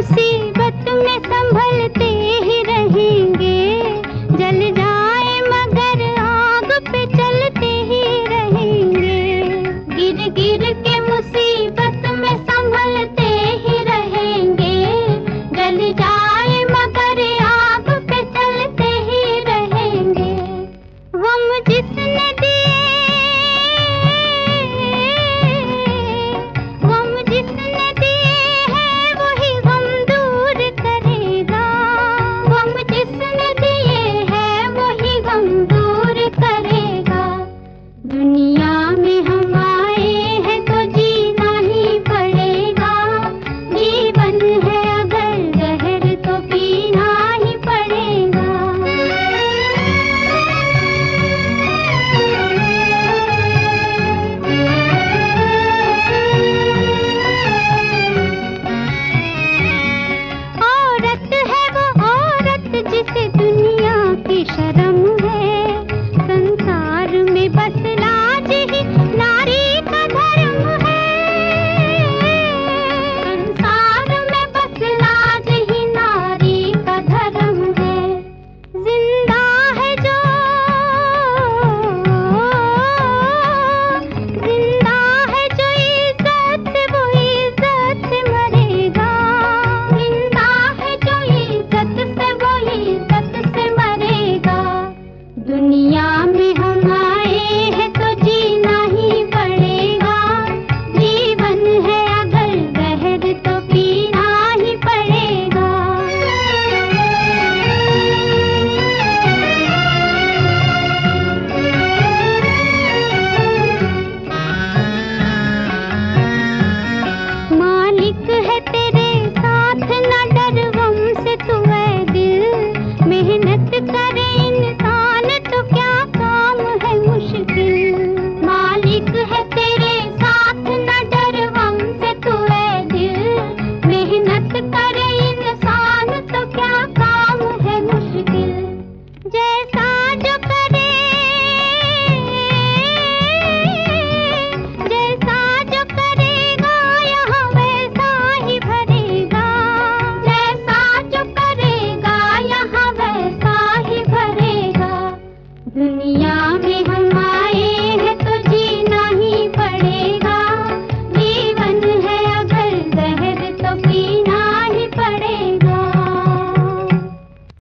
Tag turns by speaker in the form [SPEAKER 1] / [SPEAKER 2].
[SPEAKER 1] मुसीबत में संभलते दुनिया